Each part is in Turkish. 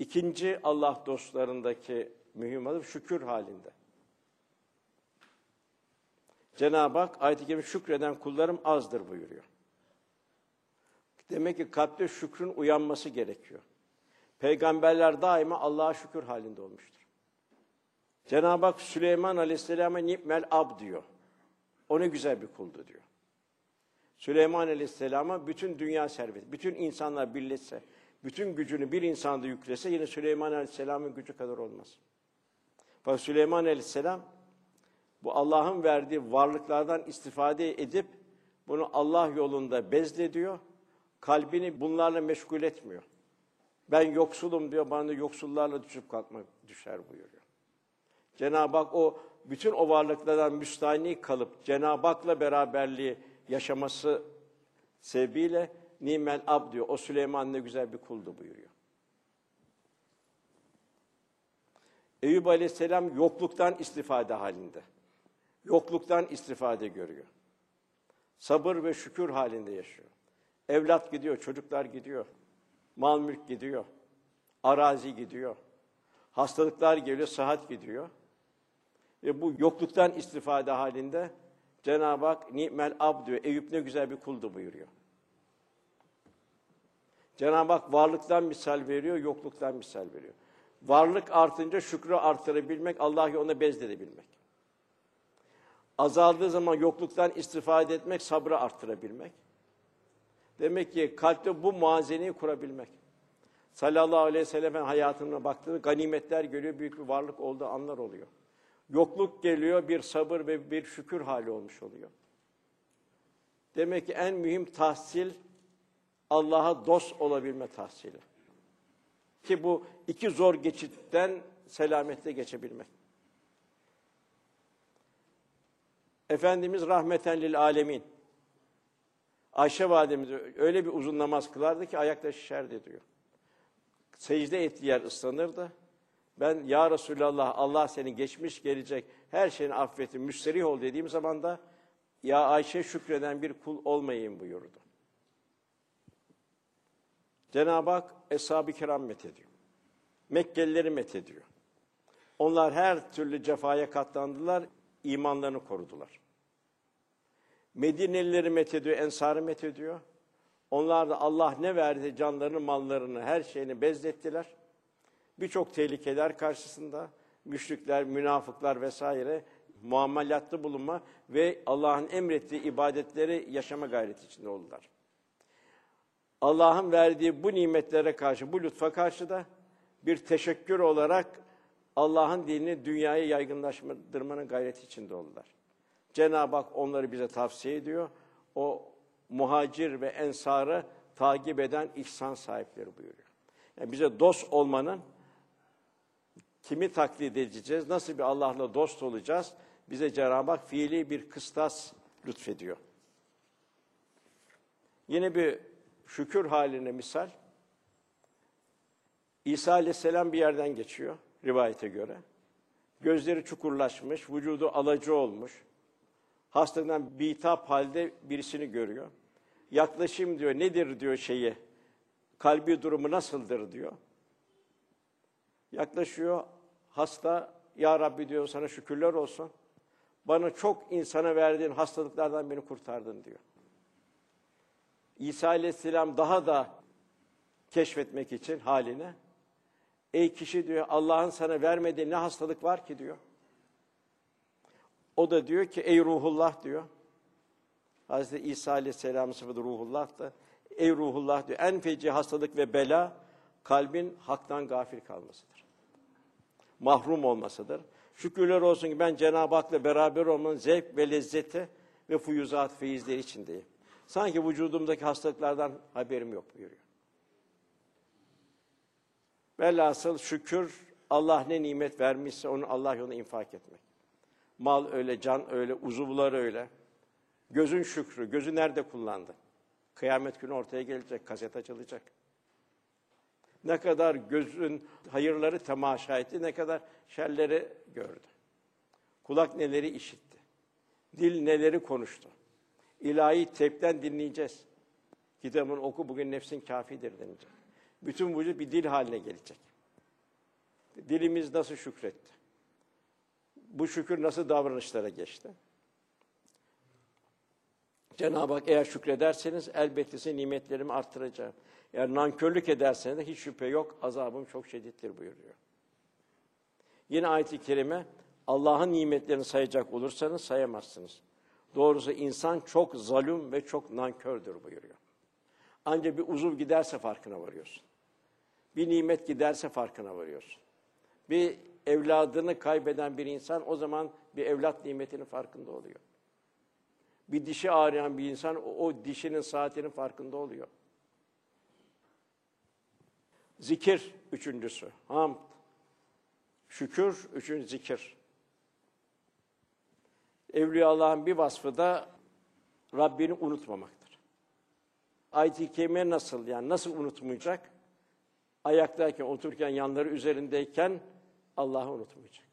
İkinci Allah dostlarındaki mühim adım şükür halinde. Cenab-ı Hak ayet-i kerime şükreden kullarım azdır buyuruyor. Demek ki kalpte şükrün uyanması gerekiyor. Peygamberler daima Allah'a şükür halinde olmuştur. Cenab-ı Hak Süleyman Aleyhisselam'a ni'mel ab diyor. O ne güzel bir kuldu diyor. Süleyman Aleyhisselam'a bütün dünya serveti, bütün insanlar birleşse, bütün gücünü bir insanda yüklese yine Süleyman Aleyhisselam'ın gücü kadar olmaz. Fakat Süleyman Aleyhisselam bu Allah'ın verdiği varlıklardan istifade edip bunu Allah yolunda bezlediyor. Kalbini bunlarla meşgul etmiyor. Ben yoksulum diyor, bana yoksullarla düşüp kalkmak düşer buyuruyor. Cenab-ı Hak o bütün o varlıklardan müstahni kalıp Cenab-ı Hak'la beraberliği yaşaması sebebiyle nimel ab diyor. O Süleyman ne güzel bir kuldu buyuruyor. Eyüp Aleyhisselam yokluktan istifade halinde. Yokluktan istifade görüyor. Sabır ve şükür halinde yaşıyor. Evlat gidiyor, çocuklar gidiyor. Mal mülk gidiyor. Arazi gidiyor. Hastalıklar geliyor, sıhhat gidiyor. Ve bu yokluktan istifade halinde Cenab-ı Hak ni'mel ab diyor. Eyüp ne güzel bir kuldu buyuruyor. Cenab-ı Hak varlıktan misal veriyor, yokluktan misal veriyor. Varlık artınca şükrü artırabilmek, Allah yolunda bezdirebilmek. Azaldığı zaman yokluktan istifade etmek, sabrı arttırabilmek. Demek ki kalpte bu muazeneyi kurabilmek. Sallallahu aleyhi ve sellem'in hayatına baktığında ganimetler görüyor, büyük bir varlık olduğu anlar oluyor. Yokluk geliyor, bir sabır ve bir şükür hali olmuş oluyor. Demek ki en mühim tahsil, Allah'a dost olabilme tahsili. Ki bu iki zor geçitten selametle geçebilmek. Efendimiz rahmeten lil alemin. Ayşe validemiz öyle bir uzun namaz kılardı ki ayakta şişerdi diyor. Secde ettiği yer ıslanırdı. Ben ya Resulallah Allah seni geçmiş gelecek her şeyin affetin müsterih ol dediğim zaman da ya Ayşe şükreden bir kul olmayayım buyurdu. Cenab-ı Hak Eshab-ı Kiram methediyor. Mekkelileri methediyor. Onlar her türlü cefaya katlandılar, imanlarını korudular. Medinelileri methediyor, Ensar'ı methediyor. Onlar da Allah ne verdi canlarını, mallarını, her şeyini bezlettiler. Birçok tehlikeler karşısında müşrikler, münafıklar vesaire muamelatta bulunma ve Allah'ın emrettiği ibadetleri yaşama gayreti içinde oldular. Allah'ın verdiği bu nimetlere karşı, bu lütfa karşı da bir teşekkür olarak Allah'ın dinini dünyaya yaygınlaştırmanın gayreti içinde oldular. Cenab-ı Hak onları bize tavsiye ediyor. O muhacir ve ensarı takip eden ihsan sahipleri buyuruyor. Yani bize dost olmanın kimi taklit edeceğiz, nasıl bir Allah'la dost olacağız? Bize Cenab-ı Hak fiili bir kıstas lütfediyor. Yine bir şükür haline misal. İsa aleyhisselam bir yerden geçiyor rivayete göre. Gözleri çukurlaşmış, vücudu alacı olmuş. Hastalıktan bitap halde birisini görüyor. Yaklaşayım diyor, nedir diyor şeyi, kalbi durumu nasıldır diyor. Yaklaşıyor, hasta, Ya Rabbi diyor sana şükürler olsun. Bana çok insana verdiğin hastalıklardan beni kurtardın diyor. İsa Aleyhisselam daha da keşfetmek için haline, ey kişi diyor Allah'ın sana vermediği ne hastalık var ki diyor. O da diyor ki ey ruhullah diyor. Hazreti İsa Aleyhisselam sıfatı ruhullah da ey ruhullah diyor. En feci hastalık ve bela kalbin haktan gafil kalmasıdır. Mahrum olmasıdır. Şükürler olsun ki ben Cenab-ı Hak'la beraber olmanın zevk ve lezzeti ve fuyuzat, feyizleri içindeyim. Sanki vücudumdaki hastalıklardan haberim yok buyuruyor. Velhasıl şükür Allah ne nimet vermişse onu Allah yoluna infak etmek. Mal öyle, can öyle, uzuvlar öyle. Gözün şükrü, gözü nerede kullandı? Kıyamet günü ortaya gelecek, kaset açılacak. Ne kadar gözün hayırları temaşa etti, ne kadar şerleri gördü. Kulak neleri işitti. Dil neleri konuştu. İlahi tepten dinleyeceğiz. Kitabın oku bugün nefsin kafidir denilecek. Bütün vücut bir dil haline gelecek. Dilimiz nasıl şükretti? Bu şükür nasıl davranışlara geçti? Cenab-ı Hak eğer şükrederseniz elbette size nimetlerimi artıracağım. Eğer nankörlük ederseniz de hiç şüphe yok azabım çok şiddettir buyuruyor. Yine ayet-i kerime Allah'ın nimetlerini sayacak olursanız sayamazsınız. Doğrusu insan çok zalim ve çok nankördür buyuruyor. Ancak bir uzuv giderse farkına varıyorsun. Bir nimet giderse farkına varıyorsun. Bir evladını kaybeden bir insan o zaman bir evlat nimetinin farkında oluyor. Bir dişi ağrıyan bir insan o, o dişinin saatinin farkında oluyor. Zikir üçüncüsü. Hamd. Şükür, üçüncü zikir. Evliya Allah'ın bir vasfı da Rabbini unutmamaktır. Ayet-i Kerime nasıl yani nasıl unutmayacak? Ayaktayken, otururken, yanları üzerindeyken Allah'ı unutmayacak.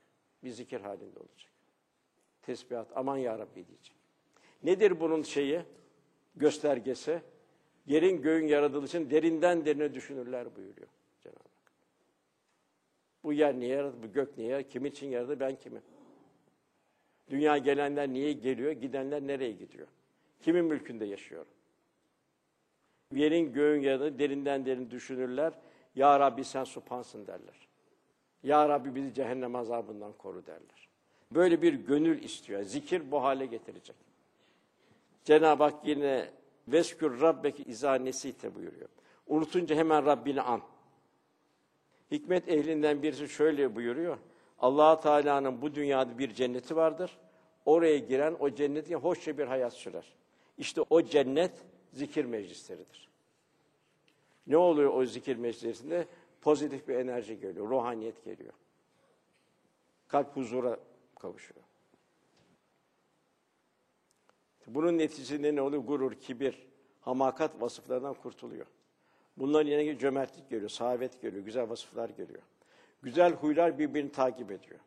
Bir zikir halinde olacak. Tesbihat, aman ya Rabbi diyecek. Nedir bunun şeyi? Göstergesi. Yerin göğün yaratılışını derinden derine düşünürler buyuruyor Cenab-ı Hak. Bu yer niye yaradı, bu gök niye yaradı, kim için yaradı, ben kimim? Dünya gelenler niye geliyor, gidenler nereye gidiyor? Kimin mülkünde yaşıyor? Yerin göğün yaradı, derinden derin düşünürler. Ya Rabbi sen supansın derler. Ya Rabbi bizi cehennem azabından koru derler. Böyle bir gönül istiyor. Zikir bu hale getirecek. Cenab-ı Hak yine veskür rabbeki izâ nesite buyuruyor. Unutunca hemen Rabbini an. Hikmet ehlinden birisi şöyle buyuruyor. Allah Teala'nın bu dünyada bir cenneti vardır. Oraya giren o cennetin hoşça bir hayat sürer. İşte o cennet zikir meclisleridir. Ne oluyor o zikir meclisinde? Pozitif bir enerji geliyor, ruhaniyet geliyor. Kalp huzura kavuşuyor. Bunun neticesinde ne oluyor? Gurur, kibir, hamakat vasıflarından kurtuluyor. Bunların yerine cömertlik geliyor, sahavet geliyor, güzel vasıflar geliyor. Güzel huylar birbirini takip ediyor.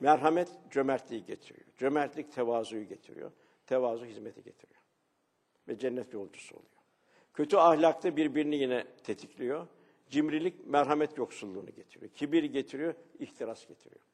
Merhamet cömertliği getiriyor. Cömertlik tevazuyu getiriyor. Tevazu hizmeti getiriyor. Ve cennet yolcusu oluyor. Kötü ahlakta birbirini yine tetikliyor. Cimrilik merhamet yoksulluğunu getiriyor. Kibir getiriyor, ihtiras getiriyor.